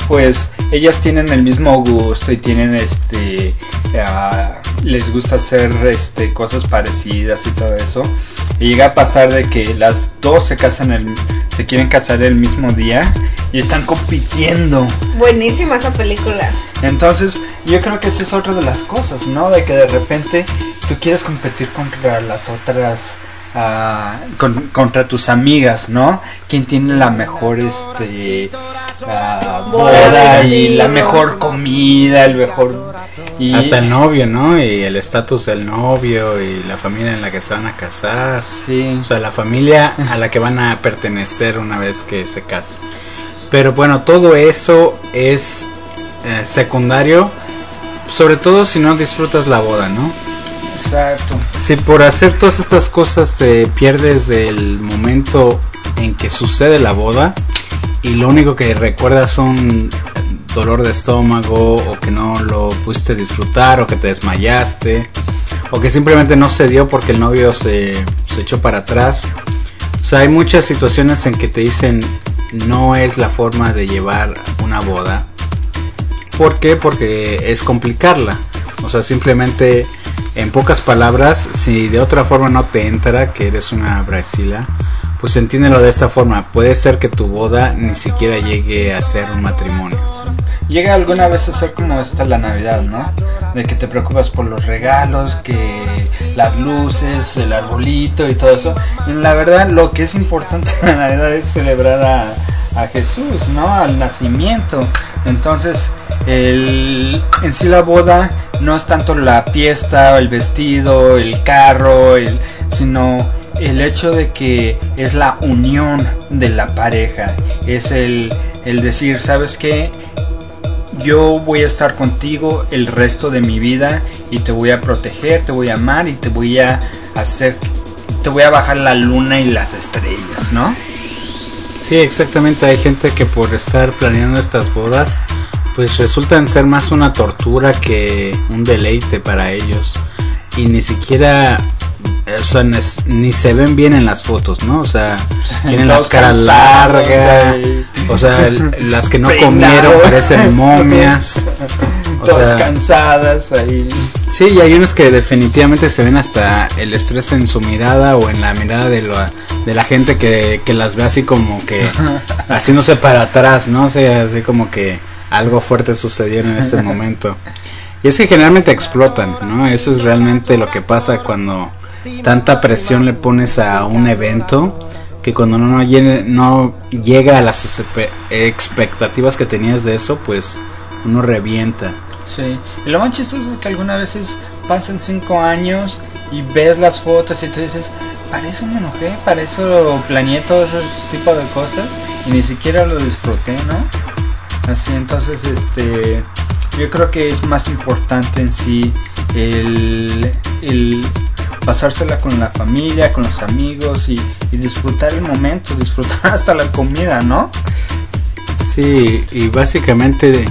pues ellas tienen el mismo gusto y tienen este ah, les gusta hacer este cosas parecidas y todo eso y llega a pasar de que las dos se casan el se quieren casar el mismo día y están compitiendo Buenísima esa película. entonces, yo creo que esa es otra de las cosas, ¿no? De que de repente tú quieres competir contra las otras, ah, con- contra tus amigas, ¿no? ¿Quién tiene la mejor, este, ah, Boda, y la mejor comida, el mejor... Y, Hasta el novio, ¿no? Y el estatus del novio y la familia en la que se van a casar. Sí. O sea, la familia a la que van a pertenecer una vez que se casen. Pero bueno, todo eso es eh, secundario, sobre todo si no disfrutas la boda, ¿no? Exacto. Si por hacer todas estas cosas te pierdes del momento en que sucede la boda y lo único que recuerdas son dolor de estómago o que no lo pudiste disfrutar o que te desmayaste o que simplemente no se dio porque el novio se, se echó para atrás. O sea, hay muchas situaciones en que te dicen no es la forma de llevar una boda. ¿Por qué? Porque es complicarla. O sea, simplemente en pocas palabras, si de otra forma no te entra que eres una Brasila, pues entiéndelo de esta forma. Puede ser que tu boda ni siquiera llegue a ser un matrimonio. Llega alguna vez a ser como esta la Navidad, ¿no? De que te preocupas por los regalos, que las luces, el arbolito y todo eso. La verdad, lo que es importante en la Navidad es celebrar a, a Jesús, ¿no? Al nacimiento. Entonces, el, en sí la boda no es tanto la fiesta, el vestido, el carro, el, sino el hecho de que es la unión de la pareja. Es el, el decir, ¿sabes qué? Yo voy a estar contigo el resto de mi vida y te voy a proteger, te voy a amar y te voy a hacer, te voy a bajar la luna y las estrellas, ¿no? Sí, exactamente. Hay gente que por estar planeando estas bodas, pues resultan ser más una tortura que un deleite para ellos. Y ni siquiera o sea, ni se ven bien en las fotos, ¿no? O sea, [laughs] tienen las caras largas, o sea, las que no comieron parecen [laughs] momias. O Todas cansadas ahí. Sí, y hay unos que definitivamente se ven hasta el estrés en su mirada o en la mirada de, la, de la gente que, que las ve así como que [laughs] haciéndose para atrás, ¿no? O sea, así como que algo fuerte sucedió en ese momento. Y es que generalmente explotan, ¿no? Eso es realmente lo que pasa cuando tanta presión le pones a un evento que cuando no, no llega a las expectativas que tenías de eso, pues uno revienta. Sí, y lo más chistoso es que algunas veces pasan cinco años y ves las fotos y tú dices, para eso me enojé, para eso planeé todo ese tipo de cosas y ni siquiera lo disfruté, ¿no? Así entonces, este, yo creo que es más importante en sí el, el pasársela con la familia, con los amigos y, disfrutar el momento, [laughs] disfrutar hasta la comida, ¿no? Sí, y básicamente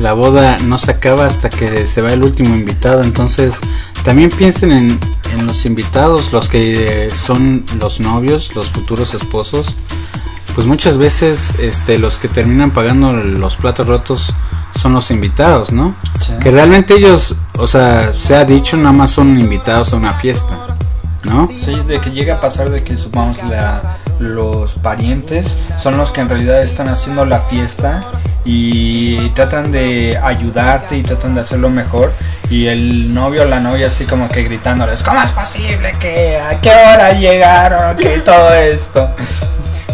la boda no se acaba hasta que se va el último invitado, entonces también piensen en, en los invitados, los que son los novios, los futuros esposos, pues muchas veces este, los que terminan pagando los platos rotos son los invitados, ¿no? Que realmente ellos, o sea, se ha dicho, nada más son invitados a una fiesta, ¿no? Sí, de que llega a pasar de que supongamos la, los parientes son los que en realidad están haciendo la fiesta y tratan de ayudarte y tratan de hacerlo mejor y el novio o la novia así como que gritándoles, ¿cómo es posible que a qué hora llegaron? Que todo esto.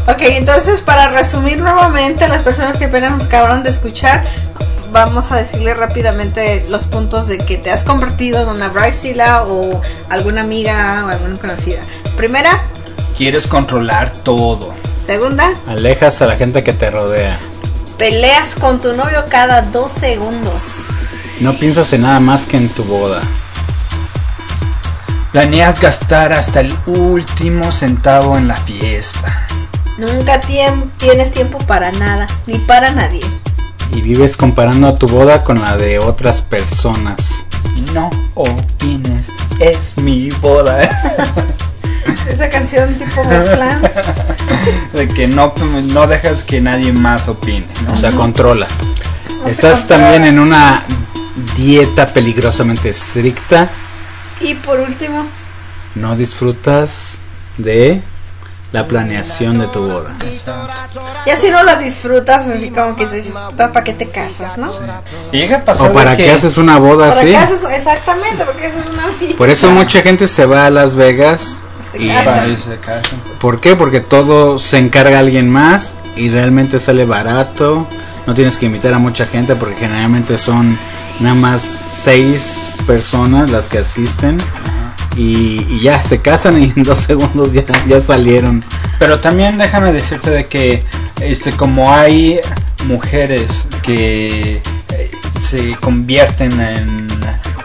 Ok, entonces para resumir nuevamente las personas que apenas nos acabaron de escuchar, vamos a decirle rápidamente los puntos de que te has convertido en una Brycila o alguna amiga o alguna conocida. Primera, quieres controlar todo. Segunda, alejas a la gente que te rodea. Peleas con tu novio cada dos segundos. No piensas en nada más que en tu boda. Planeas gastar hasta el último centavo en la fiesta. Nunca tienes tiempo para nada, ni para nadie. Y vives comparando a tu boda con la de otras personas. Y no opines, es mi boda. [laughs] Esa canción tipo [laughs] De que no, no dejas que nadie más opine. O sea, controlas. Estás también en una dieta peligrosamente estricta. Y por último, no disfrutas de la planeación de tu boda. Y así no la disfrutas, así como que te dices, ¿para qué te casas, no? o para qué haces una boda así. exactamente, porque haces una fiesta. Por eso mucha gente se va a Las Vegas. y ¿Por qué? Porque todo se encarga a alguien más y realmente sale barato. No tienes que invitar a mucha gente porque generalmente son nada más seis personas las que asisten y, ya se casan y en dos segundos ya, ya salieron. Pero también déjame decirte de que este como hay mujeres que eh, se convierten en,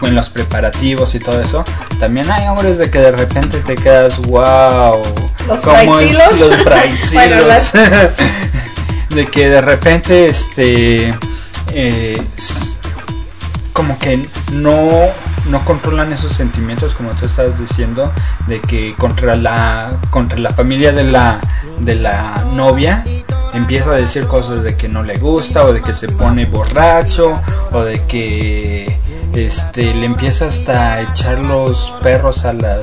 en los preparativos y todo eso, también hay hombres de que de repente te quedas wow. Los braisilos. Los [laughs] braisilos. [laughs] de que de repente este eh, como que no no controlan esos sentimientos como tú estás diciendo de que contra la contra la familia de la de la novia empieza a decir cosas de que no le gusta o de que se pone borracho o de que este le empieza hasta a echar los perros a las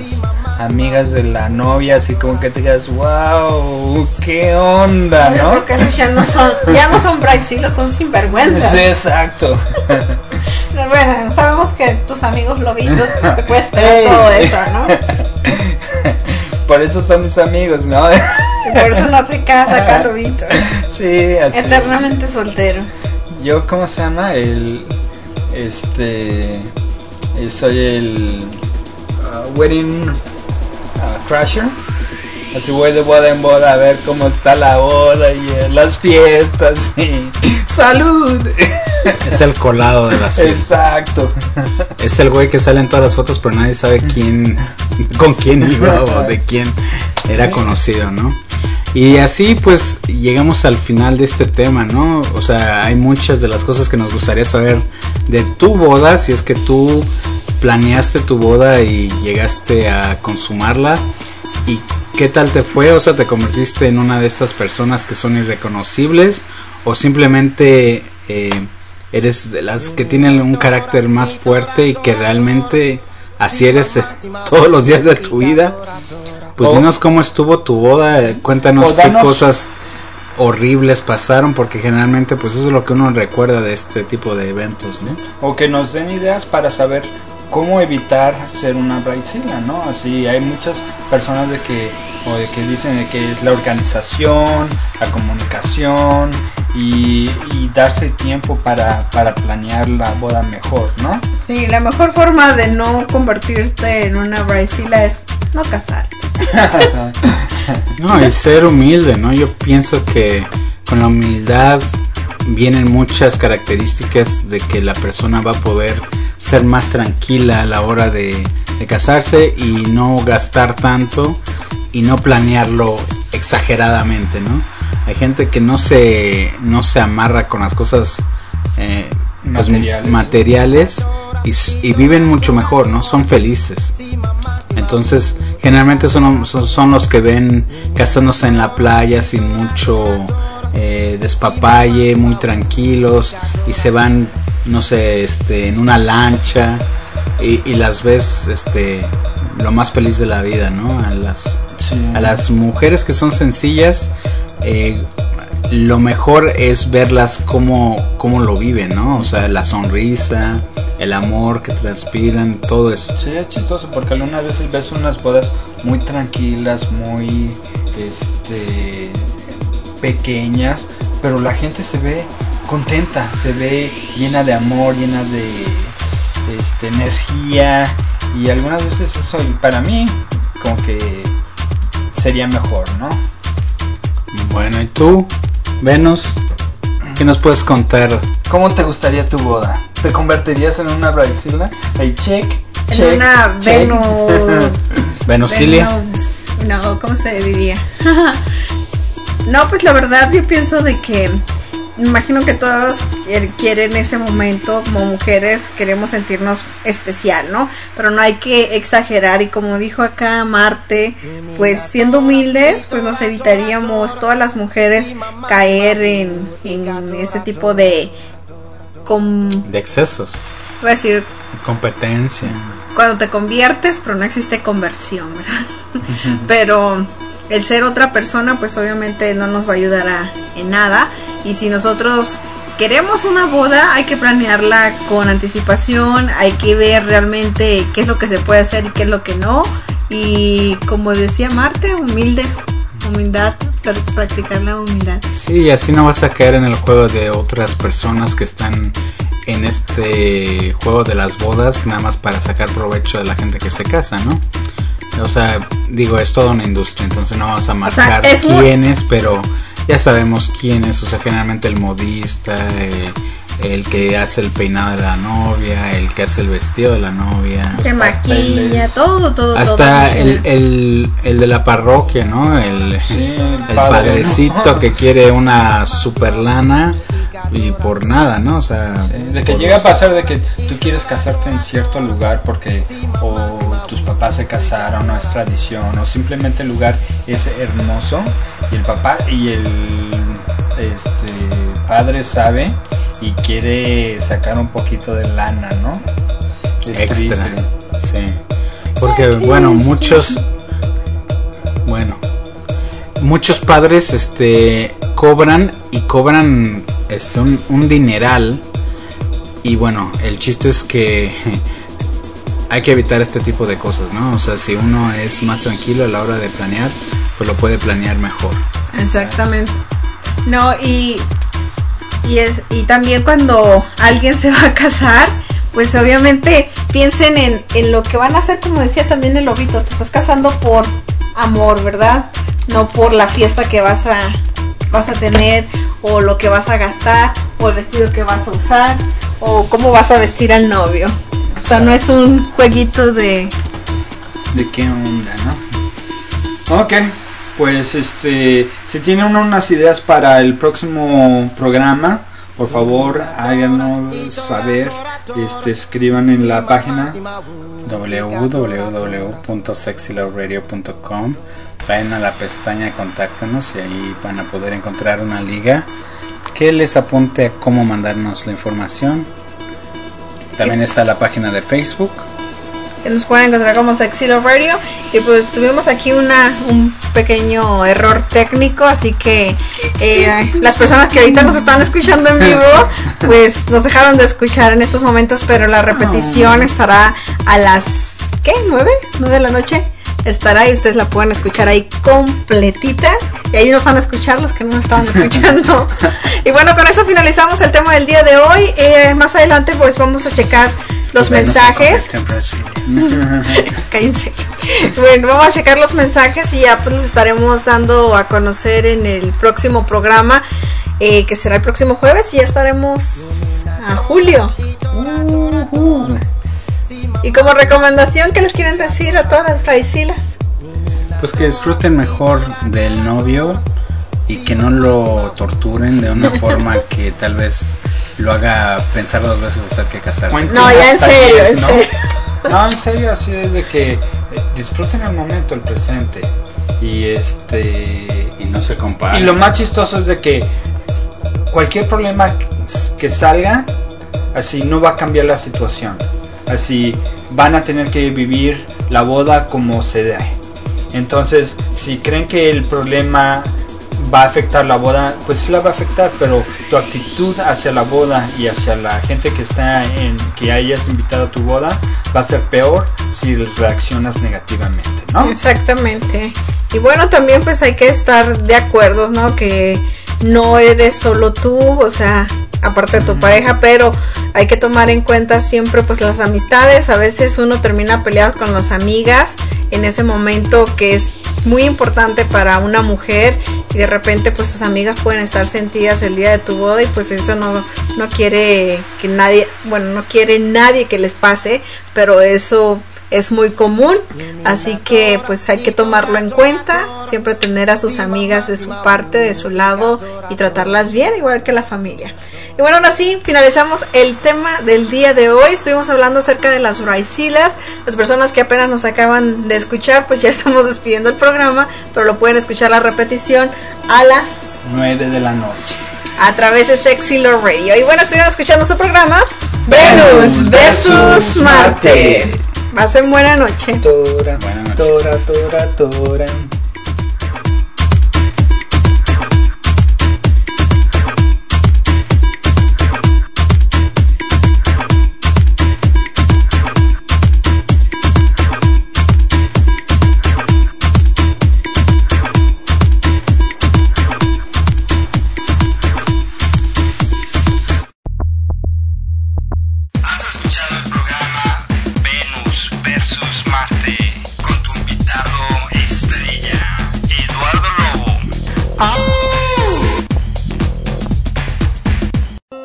amigas de la novia, así como que te digas, wow, qué onda, Yo ¿no? creo que esos ya no son, ya no son braisilos, son sinvergüenza. Sí, exacto. [laughs] Bueno, sabemos que tus amigos lobitos, pues se puede esperar todo eso, ¿no? [laughs] Por eso son mis amigos, ¿no? Por eso no te casas acá, lobito. Sí, así. Eternamente soltero. Yo, ¿cómo se llama? El. Este. Soy el. uh, wedding uh, Crasher. Así voy de boda en boda a ver cómo está la boda y eh, las fiestas y. [laughs] ¡Salud! Es el colado de las fiestas. Exacto. Es el güey que sale en todas las fotos, pero nadie sabe quién, con quién iba o de quién era conocido, ¿no? Y así pues llegamos al final de este tema, ¿no? O sea, hay muchas de las cosas que nos gustaría saber de tu boda, si es que tú planeaste tu boda y llegaste a consumarla. ¿Y qué tal te fue? O sea, ¿te convertiste en una de estas personas que son irreconocibles? ¿O simplemente eh, eres de las que tienen un carácter más fuerte y que realmente así eres [laughs] todos los días de tu vida? Pues O- dinos cómo estuvo tu boda, eh, cuéntanos O qué cosas horribles pasaron, porque generalmente pues eso es lo que uno recuerda de este tipo de eventos, ¿no? o que nos den ideas para saber cómo evitar ser una braisila, ¿no? Así hay muchas personas de que o de que dicen de que es la organización, la comunicación y, y darse tiempo para, para planear la boda mejor, ¿no? Sí, la mejor forma de no convertirte en una braisila es no casar. [laughs] No, y ser humilde, ¿no? Yo pienso que con la humildad vienen muchas características de que la persona va a poder ser más tranquila a la hora de, de casarse y no gastar tanto y no planearlo exageradamente, ¿no? Hay gente que no se, no se amarra con las cosas eh, pues, Materiales. y, viven mucho mejor, ¿no? Son felices. Entonces, generalmente son, son, son los que ven casándose en la playa sin mucho eh, despapalle, muy tranquilos y se van, no sé, este, en una lancha y, y las ves, este, lo más feliz de la vida, ¿no? A las, Sí. a las mujeres que son sencillas, eh, lo mejor es verlas como, como lo viven, ¿no? O sea, la sonrisa, el amor que transpiran, todo eso. Sí, es chistoso porque algunas veces ves unas bodas muy tranquilas, muy este pequeñas, pero la gente se ve contenta, se ve llena de amor, llena de este, energía y algunas veces eso para mí como que sería mejor, ¿no? Bueno, ¿y tú, Venus? ¿Qué nos puedes contar? ¿Cómo te gustaría tu boda? ¿Te convertirías en una bridezilla? Hey, check, En check, una check. Venus. [laughs] Venusilia. Venus- No, ¿cómo se diría? [laughs] no, pues la verdad yo pienso de que imagino que todos quieren ese momento como mujeres queremos sentirnos especial, ¿no? Pero no hay que exagerar y como dijo acá Marte, pues siendo humildes, pues nos evitaríamos todas las mujeres caer en, en ese tipo de De excesos, voy a decir competencia. cuando te conviertes, pero no existe conversión, ¿verdad? [laughs] pero el ser otra persona, pues obviamente no nos va a ayudar a, en nada. Y si nosotros queremos una boda, hay que planearla con anticipación, hay que ver realmente qué es lo que se puede hacer y qué es lo que no. Y como decía Marte, humildes, humildad, pr- practicar la humildad. Sí, y así no vas a caer en el juego de otras personas que están en este juego de las bodas nada más para sacar provecho de la gente que se casa, ¿no? O sea, digo, es toda una industria, entonces no vamos a marcar es muy- quiénes, pero ya sabemos quiénes, o sea, generalmente el modista, eh, el que hace el peinado de la novia, el que hace el vestido de la novia. Que maquilla, todo, todo, Hasta todo. el, el, el de la parroquia, ¿no? El, Sí, el el padre, padrecito ¿no? [laughs] que quiere una super lana y por nada, ¿no? O sea, Sí, de que llega a pasar de que tú quieres casarte en cierto lugar porque o tus papás se casaron o es tradición o simplemente el lugar es hermoso y el papá y el este padre sabe y quiere sacar un poquito de lana, ¿no? Es extra. triste. Sí. Porque, bueno, muchos. Bueno. Muchos padres este cobran y cobran este un, un dineral y bueno, el chiste es que [laughs] hay que evitar este tipo de cosas, ¿no? O sea, si uno es más tranquilo a la hora de planear, pues lo puede planear mejor. Exactamente. No, y, y, es, y también cuando alguien se va a casar, pues obviamente piensen en, en lo que van a hacer, como decía también el lobito, te estás casando por amor, ¿verdad? No por la fiesta que vas a, vas a tener, o lo que vas a gastar, o el vestido que vas a usar, o cómo vas a vestir al novio. O sea, no es un jueguito de... ¿De qué onda, no? Ok, pues este, si tienen uno unas ideas para el próximo programa, por favor háganos saber, este, escriban en la página www.sexylowradio.com Vayan a la pestaña Contáctanos y ahí van a poder encontrar una liga que les apunte a cómo mandarnos la información. También está la página de Facebook. que nos pueden encontrar como Sexy Love Radio y pues tuvimos aquí una un pequeño error técnico así que eh, las personas que ahorita nos están escuchando en vivo [laughs] pues nos dejaron de escuchar en estos momentos pero la repetición estará a las ¿qué? ¿nueve? ¿nueve de la noche? Estará y ustedes la pueden escuchar ahí completita. Y ahí nos van a escuchar los que no nos estaban escuchando. [laughs] Y bueno con esto finalizamos el tema del día de hoy. Eh, más adelante pues vamos a checar los mensajes. [laughs] Cállense. Bueno, vamos a checar los mensajes y ya pues los estaremos dando a conocer en el próximo programa, eh, que será el próximo jueves y ya estaremos a julio. Y como recomendación, ¿qué les quieren decir a todas las fraisilas? Pues que disfruten mejor del novio y que no lo torturen de una forma [laughs] que tal vez lo haga pensar dos veces hacer que casarse. No, ya en serio, diez, en ¿no? serio. No, en serio, así es de que eh, disfruten el momento, el presente. Y este. Y no se comparen. Y lo más chistoso es de que cualquier problema que salga, así no va a cambiar la situación. Así van a tener que vivir la boda como se dé. Entonces, si creen que el problema va a afectar la boda, pues sí la va a afectar, pero tu actitud hacia la boda y hacia la gente que está en que hayas invitado a tu boda va a ser peor si reaccionas negativamente, ¿no? Exactamente. Y bueno, también pues hay que estar de acuerdo, ¿no? Que no eres solo tú, o sea, aparte de tu pareja, pero hay que tomar en cuenta siempre pues las amistades. A veces uno termina peleado con las amigas en ese momento que es muy importante para una mujer y de repente pues tus amigas pueden estar sentidas el día de tu boda y pues eso no, no quiere que nadie, bueno, no quiere nadie que les pase, pero eso es muy común, así que pues hay que tomarlo en cuenta, siempre tener a sus amigas de su parte, de su lado y tratarlas bien, igual que la familia. Y bueno, ahora sí, finalizamos el tema del día de hoy. Estuvimos hablando acerca de las raicilas. Las personas que apenas nos acaban de escuchar, pues ya [laughs] estamos despidiendo el programa, pero lo pueden escuchar la repetición a las 9 de la noche. a través de Sexy Love Radio. Y bueno, estuvieron escuchando su programa Venus versus Marte. Ser buena noche. Tora, Buenas noches. tora, tora, tora.